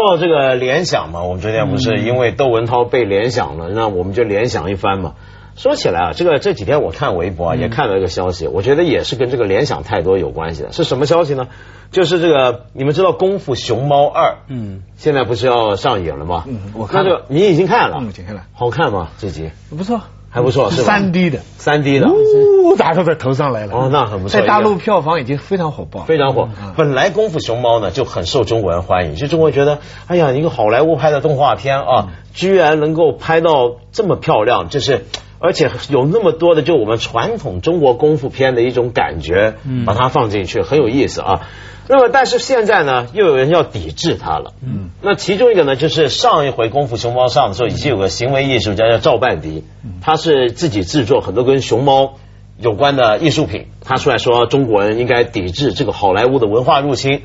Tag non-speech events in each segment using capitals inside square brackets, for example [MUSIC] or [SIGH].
说到这个联想嘛，我们昨天不是因为窦文涛被联想了，那我们就联想一番嘛。说起来啊，这个这几天我看微博啊，也看到一个消息，我觉得也是跟这个联想太多有关系的。是什么消息呢？就是这个你们知道《功夫熊猫二》，嗯，现在不是要上映了吗？嗯，我看这个你已经看了，嗯，已经看了，好看吗？这集不错，还不错，是吧？三 D 的，三 D 的，呜，打到在头上来了。哦，那很不错。在大陆票房已经非常火爆，非常火。本来《功夫熊猫》呢就很受中国人欢迎，就中国人觉得，哎呀，一个好莱坞拍的动画片啊，居然能够拍到这么漂亮，就是。而且有那么多的，就我们传统中国功夫片的一种感觉，把它放进去很有意思啊。那么，但是现在呢，又有人要抵制它了。嗯，那其中一个呢，就是上一回《功夫熊猫》上的时候，已经有个行为艺术家叫赵半迪，他是自己制作很多跟熊猫有关的艺术品，他出来说中国人应该抵制这个好莱坞的文化入侵。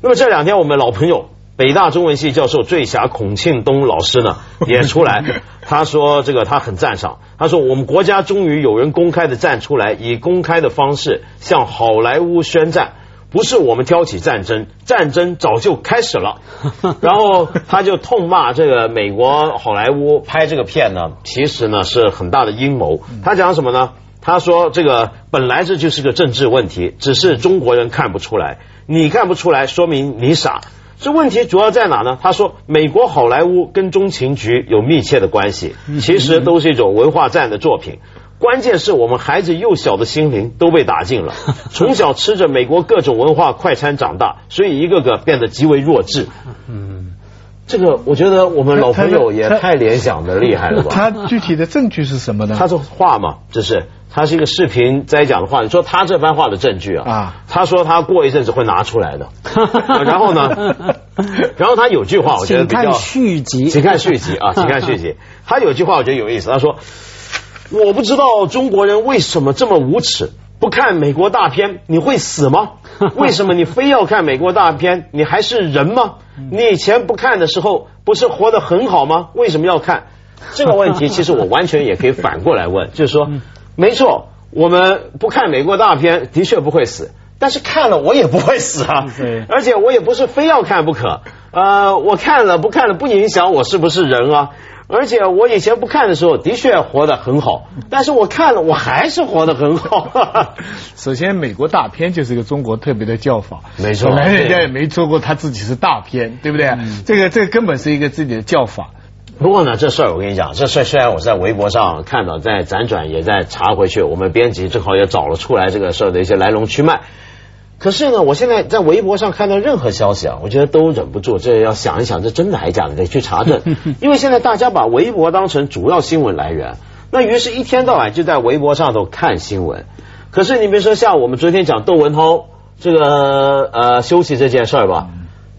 那么这两天，我们老朋友。北大中文系教授醉侠孔庆东老师呢 [LAUGHS] 也出来，他说这个他很赞赏，他说我们国家终于有人公开的站出来，以公开的方式向好莱坞宣战，不是我们挑起战争，战争早就开始了。[LAUGHS] 然后他就痛骂这个美国好莱坞拍这个片呢，其实呢是很大的阴谋。他讲什么呢？他说这个本来这就是个政治问题，只是中国人看不出来，你看不出来，说明你傻。这问题主要在哪呢？他说，美国好莱坞跟中情局有密切的关系，其实都是一种文化战的作品。关键是我们孩子幼小的心灵都被打进了，[LAUGHS] 从小吃着美国各种文化快餐长大，所以一个个变得极为弱智。嗯，这个我觉得我们老朋友也太联想的厉害了吧？他具体的证据是什么呢？他说话嘛，这是。他是一个视频在讲的话，你说他这番话的证据啊？啊，他说他过一阵子会拿出来的。[LAUGHS] 然后呢？然后他有句话，我觉得比较。请看续集。请看续集啊！请看续集。他有句话我觉得有意思，他说：“我不知道中国人为什么这么无耻，不看美国大片你会死吗？[LAUGHS] 为什么你非要看美国大片？你还是人吗？你以前不看的时候不是活得很好吗？为什么要看？”这个问题其实我完全也可以反过来问，就是说。没错，我们不看美国大片，的确不会死。但是看了我也不会死啊，而且我也不是非要看不可。呃，我看了不看了不影响我是不是人啊。而且我以前不看的时候，的确活得很好。但是我看了，我还是活得很好。[LAUGHS] 首先，美国大片就是一个中国特别的叫法。没错，本来人家也没说过他自己是大片，对不对？这个这个根本是一个自己的叫法。不过呢，这事儿我跟你讲，这事儿虽然我在微博上看到，在辗转也在查回去，我们编辑正好也找了出来这个事儿的一些来龙去脉。可是呢，我现在在微博上看到任何消息啊，我觉得都忍不住，这要想一想，这真的还是假的，得去查证。[LAUGHS] 因为现在大家把微博当成主要新闻来源，那于是一天到晚就在微博上头看新闻。可是你比如说像我们昨天讲窦文涛这个呃休息这件事儿吧。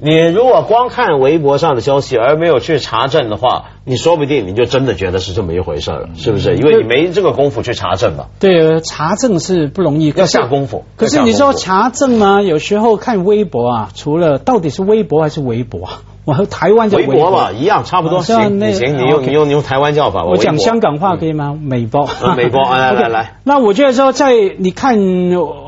你如果光看微博上的消息而没有去查证的话，你说不定你就真的觉得是这么一回事了，是不是？因为你没这个功夫去查证嘛。对，查证是不容易，要下功夫。可是你说查证嘛？有时候看微博啊，除了到底是微博还是微博？我和台湾叫微博吧，一样差不多。行，你行，你用你用你用台湾叫法。我讲香港话可以吗？美包。美包，[LAUGHS] 来来来。那我觉得说，在你看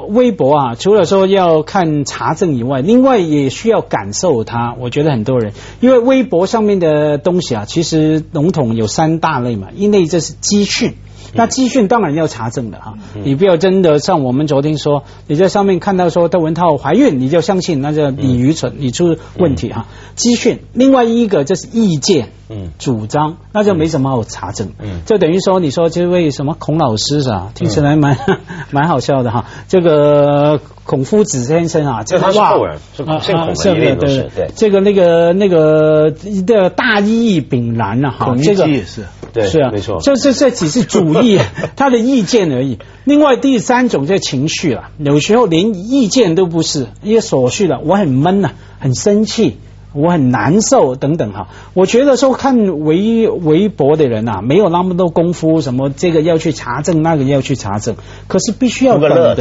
微博啊，除了说要看查证以外，另外也需要感受它。我觉得很多人，因为微博上面的东西啊，其实笼统有三大类嘛，一类这是资讯。那资讯当然要查证的哈，你不要真的像我们昨天说，你在上面看到说邓文涛怀孕，你就相信，那就你愚蠢，你出问题哈。资讯，另外一个就是意见。嗯，主张那就没什么好查证，嗯，就等于说你说这位什么孔老师是吧？听起来蛮 [LAUGHS] 蛮好笑的哈。这个孔夫子先生啊，这他是后人，是孔的一定是对。这个那个那个的大义凛然啊，哈，这个也是对，是啊，没错。这这这只是主义，[LAUGHS] 他的意见而已。另外第三种就是情绪了，有时候连意见都不是，一些琐碎的，我很闷呐，很生气。我很难受，等等哈。我觉得说看微微博的人啊，没有那么多功夫，什么这个要去查证，那个要去查证。可是必须要懂得，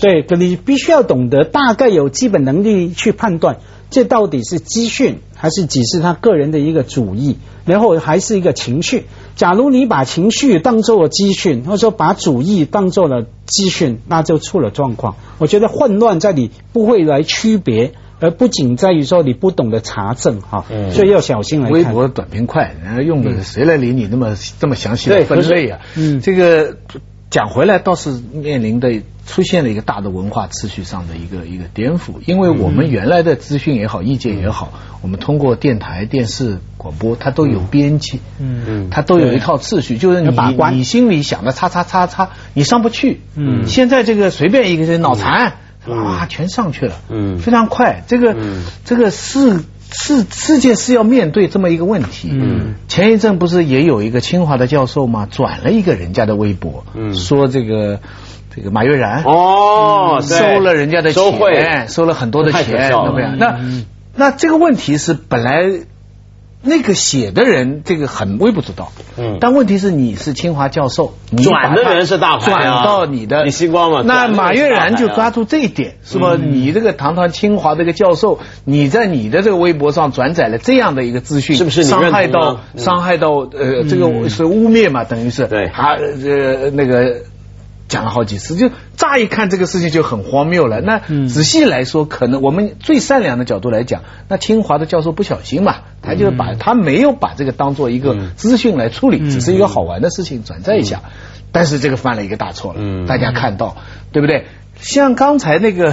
对，可你必须要懂得，大概有基本能力去判断，这到底是资讯还是只是他个人的一个主意，然后还是一个情绪。假如你把情绪当做了资讯，或者说把主意当做了资讯，那就出了状况。我觉得混乱在你不会来区别。而不仅在于说你不懂得查证哈，嗯。所以要小心来看。微博短平快，然后用的谁来理你那么这么详细的分类啊？嗯这个讲回来倒是面临的出现了一个大的文化秩序上的一个一个颠覆，因为我们原来的资讯也好，意见也好，我们通过电台、电视、广播，它都有编辑，嗯。嗯它都有一套秩序，就是你要把关。你心里想的叉叉叉叉，你上不去。嗯。现在这个随便一个人脑残，哇，全上去了，嗯。非常快。这个嗯。这个世世世界是要面对这么一个问题。嗯。前一阵不是也有一个清华的教授吗？转了一个人家的微博，嗯。说这个这个马悦然哦，对。收了人家的钱，收了很多的钱，怎么样？那那这个问题是本来那个写的人这个很微不足道，嗯。但问题是你是清华教授，你转的人是大牌啊。转到你的你星光嘛那马悦然就抓住这一点，是吧？嗯。你这个堂堂清华这个教授，你在你的这个微博上转载了这样的一个资讯，是不是你伤害到嗯。伤害到呃这个是污蔑嘛？等于是。对。他呃那个。讲了好几次，就乍一看这个事情就很荒谬了。那嗯仔细来说，可能我们最善良的角度来讲，那清华的教授不小心嘛，他就是把他没有把这个当做一个嗯资讯来处理，只是一个好玩的事情转载一下。但是这个犯了一个大错了，嗯大家看到对不对？像刚才那个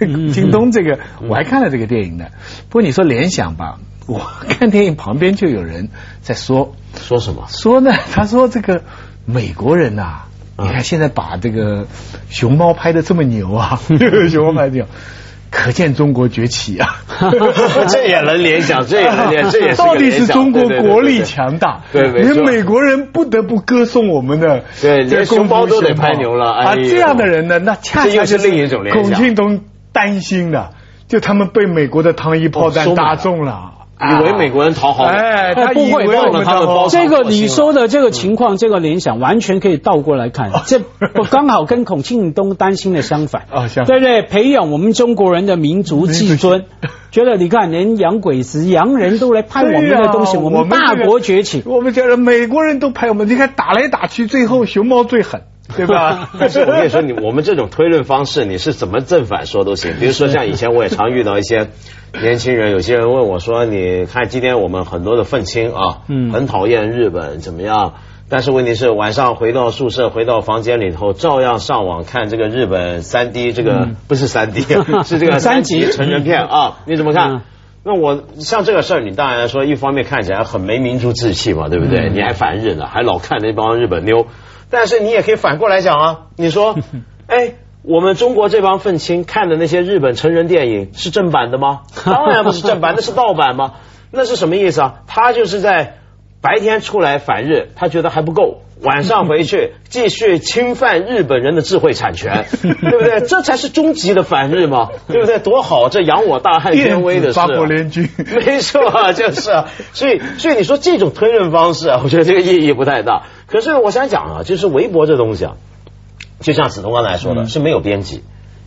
嗯 [LAUGHS] [LAUGHS] 京东这个，我还看了这个电影呢。不过你说联想吧，我看电影旁边就有人在说说什么？说呢，他说这个美国人呐、啊你看现在把这个熊猫拍的这么牛啊，[LAUGHS] 熊猫拍的牛，可见中国崛起啊。[LAUGHS] 这也能联想，这也能联，这也 [LAUGHS] 到底是中国国力对强大，连美国人不得不歌颂我们的对连这个熊猫都得拍牛了哎啊！这样的人呢，那恰恰是另一种联想。孔庆东担心的，就他们被美国的糖衣炮弹打中了，以为美国人讨好，哎，他不会忘了他们这个你说的这个情况，这个联想完全可以倒过来看，这不刚好跟孔庆东担心的相反。啊相反。对不对？培养我们中国人的民族自尊，觉得你看连洋鬼子、洋人都来拍我们的东西，我们大国崛起。我们觉得美国人都拍我们，你看打来打去，最后熊猫最狠，对吧？但 [LAUGHS] 是我跟你说，你我们这种推论方式，你是怎么正反说都行。比如说像以前我也常遇到一些年轻人，有些人问我说：“你看今天我们很多的愤青啊，嗯很讨厌日本怎么样？”但是问题是晚上回到宿舍，回到房间里头，照样上网看这个日本三 D 这个、嗯不是三 D，[LAUGHS] 是这个三三级级成人片啊，你怎么看？嗯那我像这个事儿，你当然说一方面看起来很没民族志气嘛，对不对？你还反日呢，还老看那帮日本妞，但是你也可以反过来讲啊，你说，[LAUGHS] 哎。我们中国这帮愤青看的那些日本成人电影是正版的吗？[LAUGHS] 当然不是正版，那是盗版吗？那是什么意思啊？他就是在白天出来反日，他觉得还不够，晚上回去 [LAUGHS] 继续侵犯日本人的智慧产权，[LAUGHS] 对不对？这才是终极的反日嘛，对不对？多好，这扬我大汉天威的事啊、八国联军，没错啊，就是啊，所以所以你说这种推论方式啊，我觉得这个意义不太大。可是我想讲啊，就是微博这东西啊，就像子东刚才说的，是没有编辑，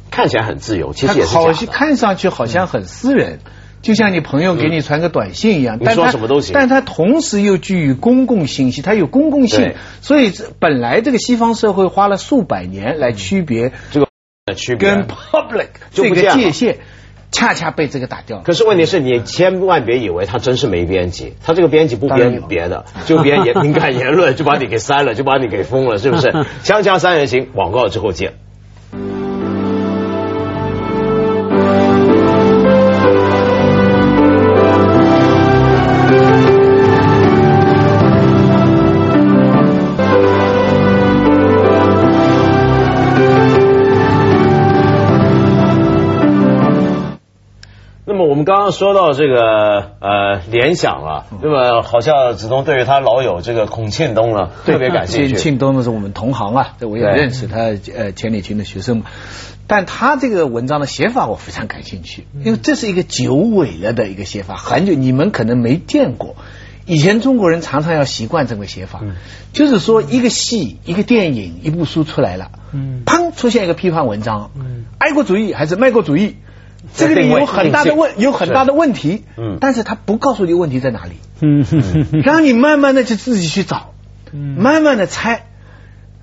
看起来很自由，其实也是假好的。像看上去好像很私人。就像你朋友给你传个短信一样，你说但他什么都行但他同时又具有公共信息，它有公共性，所以本来这个西方社会花了数百年来区别这个区别。跟 public 这个界限，恰恰被这个打掉了。可是问题是你千万别以为他真是没编辑，他这个编辑不编别的，就编言敏感言论，就把你给删了，就把你给封了，是不是？[LAUGHS] 锵锵三人行，广告之后见。那么我们刚刚说到这个呃联想啊，那么好像子东对于他老友这个孔庆东呢特别感兴趣。庆庆东呢是我们同行啊，这我也认识他，呃，钱理群的学生嘛。但他这个文章的写法我非常感兴趣，因为这是一个久违了的一个写法，很久你们可能没见过。以前中国人常常要习惯这个写法，就是说一个戏、一个电影、一部书出来了，嗯。砰出现一个批判文章，嗯。爱国主义还是卖国主义，这个里有很大的问，有很大的问题，嗯。但是他不告诉你问题在哪里，嗯。让你慢慢的去自己去找，慢慢的猜。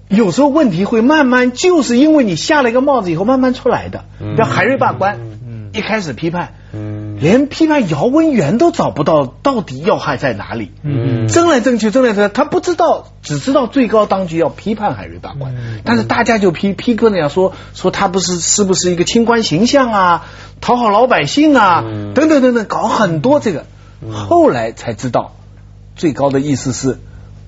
有时候问题会慢慢，就是因为你下了一个帽子以后慢慢出来的，嗯。叫海瑞罢官。一开始批判，嗯，连批判姚文元都找不到到底要害在哪里，嗯，争来争去，争来争去，他不知道，只知道最高当局要批判海瑞大官，但是大家就批批哥那样说，说他不是是不是一个清官形象啊，讨好老百姓啊，等等等等，搞很多这个，后来才知道，最高的意思是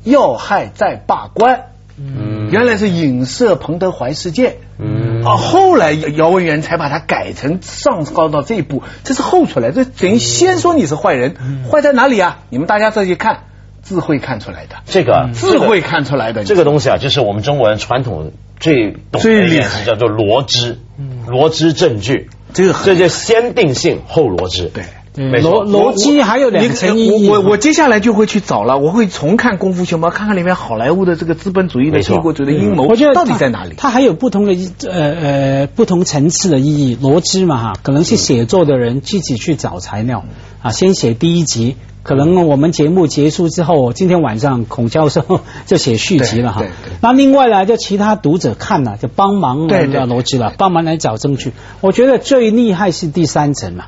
要害在罢官。嗯，原来是影射彭德怀事件，嗯。啊，后来姚文元才把它改成上高到这一步，这是后出来，这等于先说你是坏人，坏在哪里啊？你们大家再去看，自会看出来的，这个自会看出来的，这个东西啊，就是我们中国人传统最最厉害，叫做罗织，罗织证据，这个这叫先定性后罗织，对。逻逻辑还有两层意义。我我接下来就会去找了，我会重看《功夫熊猫》，看看里面好莱坞的这个资本主义的帝国主义的阴谋，我觉得到底在哪里？它还有不同的呃呃不同层次的意义。逻辑嘛哈，可能是写作的人自己去找材料啊，先写第一集，可能我们节目结束之后，今天晚上孔教授 [LAUGHS] 就写续集了哈。那另外呢，就其他读者看了就帮忙那个逻辑了，帮忙来找证据。我觉得最厉害是第三层嘛。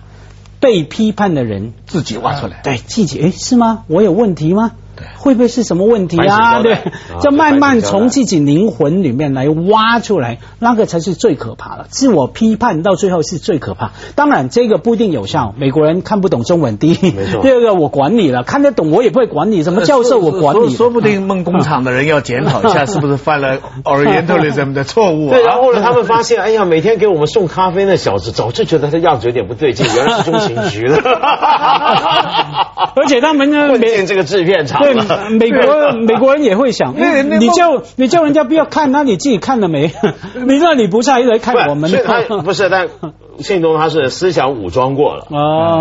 被批判的人自己挖出来，对自己，哎，是吗？我有问题吗？会不会是什么问题啊？对，就慢慢从自己灵魂里面来挖出来，那个才是最可怕的。自我批判到最后是最可怕。当然，这个不一定有效。美国人看不懂中文，第一，没错。第二个，我管你了，看得懂我也不会管你。什么教授，我管你。说不定梦工厂的人要检讨一下，是不是犯了 [LAUGHS] Orientalism 的错误？对，然后呢，他们发现，哎呀，每天给我们送咖啡那小子，早就觉得他样子有点不对劲，原来是中情局的。[LAUGHS] 而且他们呢，混进这个制片厂。对，美国。美国人也会想，你叫你叫人家不要看，那你自己看了没？[LAUGHS] 你那你不是还来看我们？不是，但信中他是思想武装过了，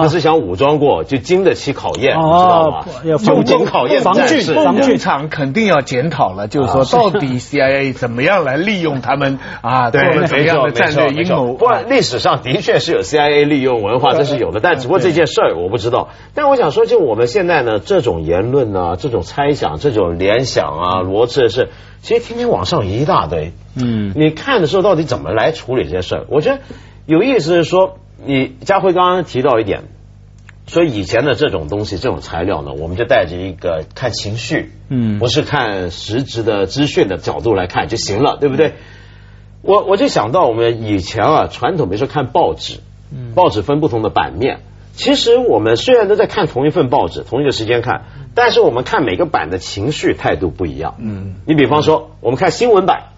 他思想武装过就经得起考验，知道吗？就经考验，防具防具厂肯定要检讨了，就是说到底 CIA 怎么样来利用他们啊？做了怎样的战略阴谋？不，历史上的确是有 CIA 利用文化，这是有的，但只不过这件事儿我不知道。但我想说，就我们现在呢，这种言论呢，这种猜想。这种联想啊，逻辑是，其实天天网上一大堆。嗯，你看的时候到底怎么来处理这些事儿？我觉得有意思是说，你家辉刚刚提到一点，说以以前的这种东西、这种材料呢，我们就带着一个看情绪，嗯，不是看实质的资讯的角度来看就行了，对不对？我我就想到我们以前啊，传统比如说看报纸，报纸分不同的版面。其实我们虽然都在看同一份报纸，同一个时间看，但是我们看每个版的情绪态度不一样。嗯，你比方说，我们看新闻版，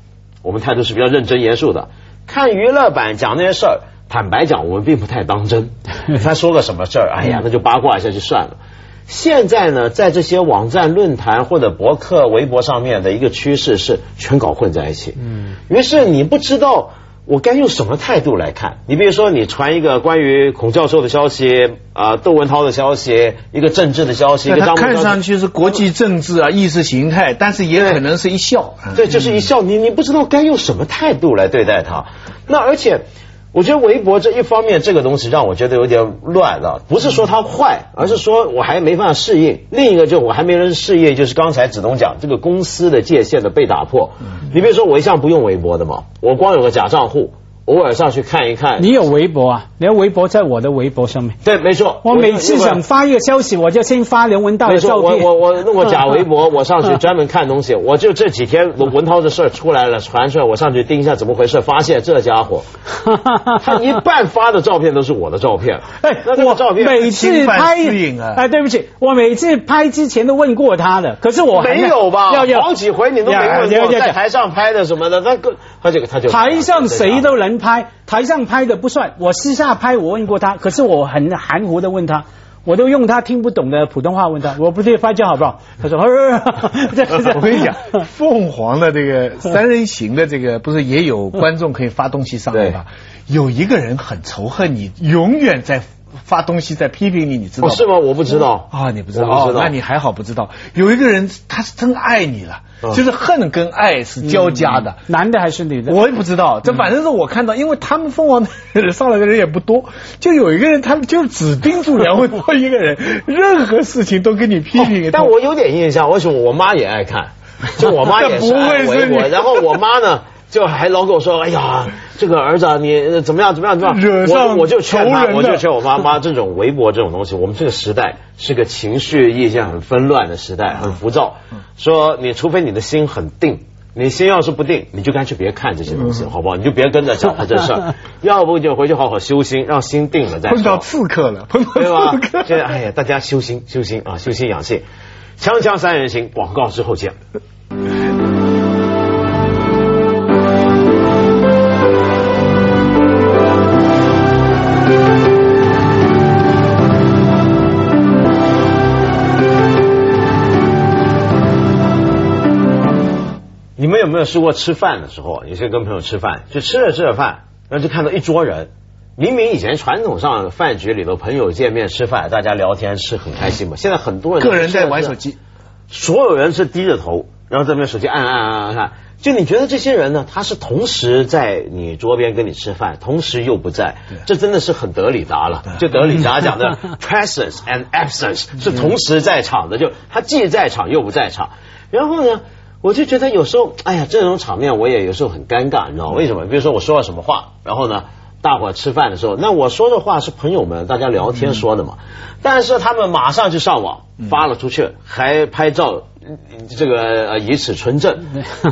我们态度是比较认真严肃的；看娱乐版讲那些事儿，坦白讲，我们并不太当真。[LAUGHS] 他说个什么事儿，哎呀，那就八卦一下就算了。现在呢，在这些网站、论坛或者博客、微博上面的一个趋势是全搞混在一起。嗯，于是你不知道。我该用什么态度来看？你比如说，你传一个关于孔教授的消息啊，窦文涛的消息，一个政治的消息，一个看上去是国际政治啊，意识形态，但是也可能是一笑。对，就是一笑。你你不知道该用什么态度来对待他。那而且。我觉得微博这一方面这个东西让我觉得有点乱了，不是说它坏，而是说我还没办法适应。另一个就我还没人适应，就是刚才子东讲这个公司的界限的被打破。你比如说我一向不用微博的嘛，我光有个假账户。偶尔上去看一看，你有微博啊？你的微博在我的微博上面。对，没错。我每次想发一个消息，我就先发刘文道的照片。我我我 [LAUGHS] 弄个假微博，我上去 [LAUGHS] 专门看东西。我就这几天文涛的事儿出来了，传出来，我上去盯一下怎么回事，发现这家伙，[LAUGHS] 他一半发的照片都是我的照片。哎，那这个照片每次拍，哎，对不起，我每次拍之前都问过他的，可是我没有吧？要要好几回你都没问过，在台上拍的什么的，那个他这个他就台上谁都能。拍台上拍的不算，我私下拍，我问过他，可是我很含糊的问他，我都用他听不懂的普通话问他，我不是发教好不好？他说，[LAUGHS] [LAUGHS] 我跟你讲，凤凰的这个三人行的这个不是也有观众可以发东西上来吗？有一个人很仇恨你，永远在。发东西在批评你，你知道是吗？我不知道啊，你不知道哦，那你还好不知道。有一个人他是真爱你了，就是恨跟爱是交加的，男的还是女的？我也不知道，这反正是我看到，因为他们凤凰上来的人也不多，就有一个人，他们就只盯住梁文道一个人，[LAUGHS] 任何事情都跟你批评。但我有点印象，为什么我妈也爱看？就我妈也是爱 [LAUGHS] 微博，然后我妈呢。就还老跟我说，哎呀，这个儿子啊，你呃怎么样怎么样怎么样，惹上我我就劝他，我就劝我妈妈，这种微博这种东西，我们这个时代是个情绪意见很纷乱的时代，很浮躁。说你除非你的心很定，你心要是不定，你就干脆别看这些东西，好不好？你就别跟着讲他这事儿，[LAUGHS] 要不就回去好好修心，让心定了再碰到。刺客了，碰到对吧刺客？。现在哎呀，大家修心修心啊，修心养性。锵锵三人行，广告之后见。有没有试过吃饭的时候，有些跟朋友吃饭，就吃着吃着饭，然后就看到一桌人，明明以前传统上饭局里头朋友见面吃饭，大家聊天是很开心嘛，现在很多人个人在玩手，机，所有人是低着头，然后在那边手机按按按按按。就你觉得这些人呢，他是同时在你桌边跟你吃饭，同时又不在，这真的是很德里达了。就德里达讲的 presence and absence 是同时在场的，就他既在场又不在场。然后呢，我就觉得有时候，哎呀，这种场面我也有时候很尴尬，你知道为什么？比如说我说了什么话，然后呢，大伙吃饭的时候，那我说的话是朋友们大家聊天说的嘛，但是他们马上就上网发了出去，还拍照。嗯这个呃以此纯正，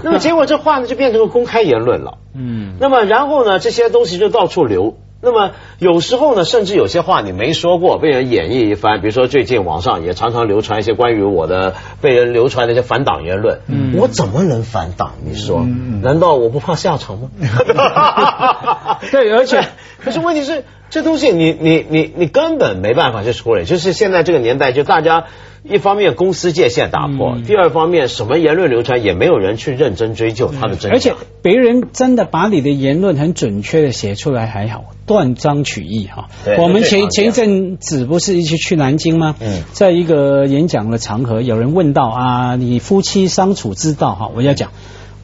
那么结果这话呢就变成个公开言论了。嗯，那么然后呢，这些东西就到处流。那么有时候呢，甚至有些话你没说过，被人演绎一番。比如说最近网上也常常流传一些关于我的被人流传的一些反党言论。嗯我怎么能反党？你说，难道我不怕下场吗？[LAUGHS] 对而且 [LAUGHS] 可是问题是，这东西你你你你根本没办法去处理。就是现在这个年代，就大家一方面公司界限打破，嗯第二方面什么言论流传也没有人去认真追究它的真相。而且别人真的把你的言论很准确的写出来还好，断章取义哈。我们前前一阵子不是一起去南京吗？嗯在一个演讲的场合，有人问到啊，你夫妻相处之道哈，我要讲。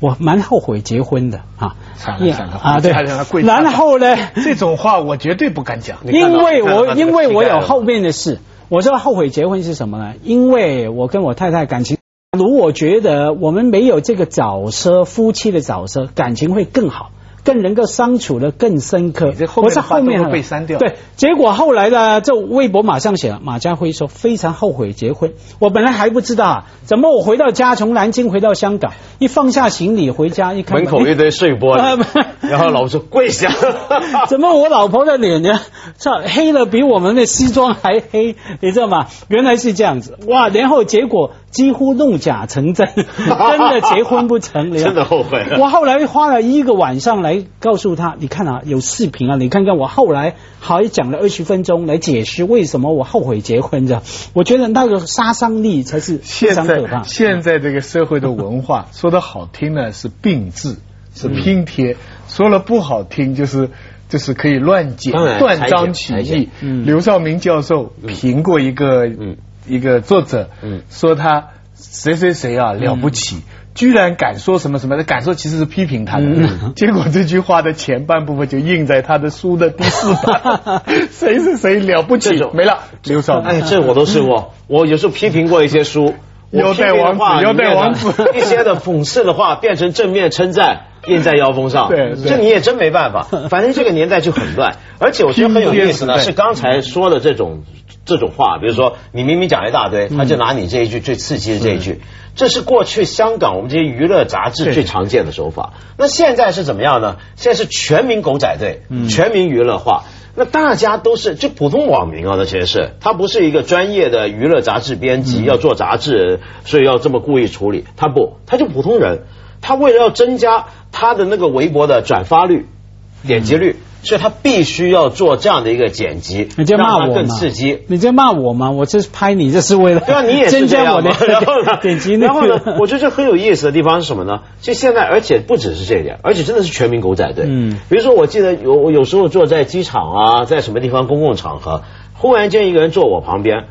我蛮后悔结婚的啊算了惨了啊对然后呢，[LAUGHS] 这种话我绝对不敢讲。因为我因为我有后面的事，我知道后悔结婚是什么呢？因为我跟我太太感情，如果觉得我们没有这个早车，夫妻的早车，感情会更好。更能够相处的更深刻不是，后面被删掉对，结果后来呢，这微博马上写了，马家辉说非常后悔结婚。我本来还不知道啊，怎么我回到家，从南京回到香港，一放下行李回家一看，门口一堆碎玻璃，[LAUGHS] 然后老婆说跪下。[LAUGHS] 怎么我老婆的脸呢？这黑了比我们的西装还黑，你知道吗？原来是这样子，哇！然后结果几乎弄假成真，[LAUGHS] 真的结婚不成，真的后悔我后来花了一个晚上来告诉他，你看啊，有视频啊，你看看我后来还讲了二十分钟来解释为什么我后悔结婚的。[LAUGHS] 我觉得那个杀伤力才是非现常可怕在。现在这个社会的文化，说的好听呢是并置，是拼贴；说了不好听就是就是可以乱剪、断章取义。嗯刘少明教授评过一个嗯一个作者嗯，说他谁谁谁啊了不起。居然敢说什么什么的，敢说其实是批评他的。嗯 [LAUGHS] 结果这句话的前半部分就印在他的书的第四版，[LAUGHS] 谁是谁了不起没了。刘少明，哎，这我都试过。我有时候批评过一些书，[LAUGHS] 腰带王子腰带王子一些的讽刺的话变成正面称赞，印在腰封上。对对这你也真没办法。反正这个年代就很乱，而且我觉得很有意思呢，是刚才说的这种这种话，比如说你明明讲一大堆，他就拿你这一句最刺激的这一句。这是过去香港我们这些娱乐杂志最常见的手法。那现在是怎么样呢？现在是全民狗仔队，全民娱乐化。那大家都是就普通网民啊，那些是他不是一个专业的娱乐杂志编辑，要做杂志，所以要这么故意处理。他不，他就普通人，他为了要增加他的那个微博的转发率、点击率，所以他必须要做这样的一个剪辑，你就骂我吗？刺激。你在骂我吗？我这是拍你，这是为了对啊，你也是增 [LAUGHS] 这样我的 [LAUGHS] 然后呢点击率。然后呢，我觉得这很有意思的地方是什么呢？就现在，而且不只是这一点，而且真的是全民狗仔队。嗯比如说，我记得有我有时候坐在机场啊，在什么地方公共场合，忽然间一个人坐我旁边，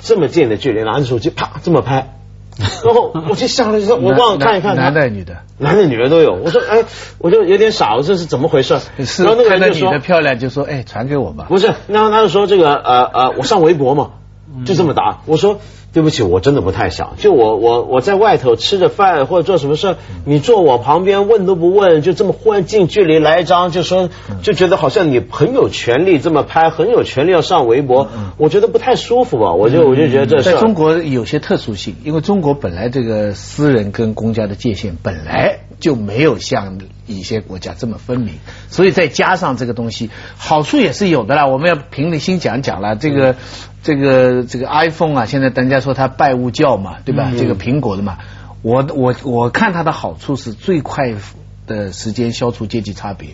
这么近的距离，拿着手机啪这么拍，[LAUGHS] 然后我就吓了一跳，我忘了看一看他男的女的，男的女的都有。我说，哎，我就有点傻，我这是怎么回事？是然后那个人就说女的，漂亮就说，哎，传给我吧。不是，然后他就说这个呃呃，我上微博嘛，就这么答。我说对不起，我真的不太想。就我我我在外头吃着饭或者做什么事，你坐我旁边问都不问，就这么忽然近距离来一张，就说就觉得好像你很有权利这么拍，很有权利要上微博，我觉得不太舒服吧。我就我就觉得这事在中国有些特殊性，因为中国本来这个私人跟公家的界限本来就没有像一些国家这么分明，所以再加上这个东西，好处也是有的啦。我们要凭心讲讲了，这个这个这个 iPhone 啊，现在人家说它拜物教嘛，对吧？这个苹果的嘛，我我我看它的好处是最快的时间消除阶级差别。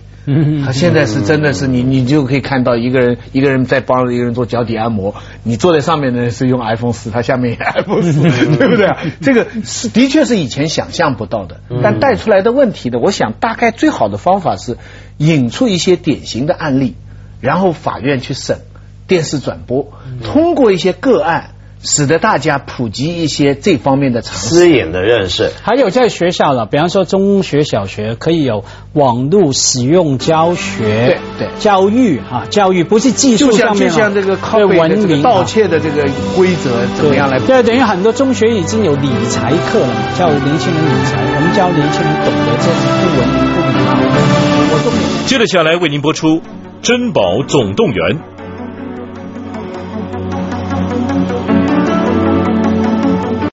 他现在是真的是你，你就可以看到一个人，一个人在帮一个人做脚底按摩，你坐在上面的人是用 iPhone 四，他下面也 [LAUGHS] iPhone 四，对不对啊？这个是的确是以前想象不到的，但带出来的问题呢，我想大概最好的方法是引出一些典型的案例，然后法院去审，电视转播，通过一些个案。使得大家普及一些这方面的常识，私隐的认识。还有在学校了，比方说中学、小学可以有网络使用教学，对对，教育啊，教育不是技术上面，就像这个靠文明盗窃的这个规则怎么样来？对，等于很多中学已经有理财课了，教年轻人理财，我们教年轻人懂得这是不文明、不礼貌。接着下来为您播出《珍宝总动员》。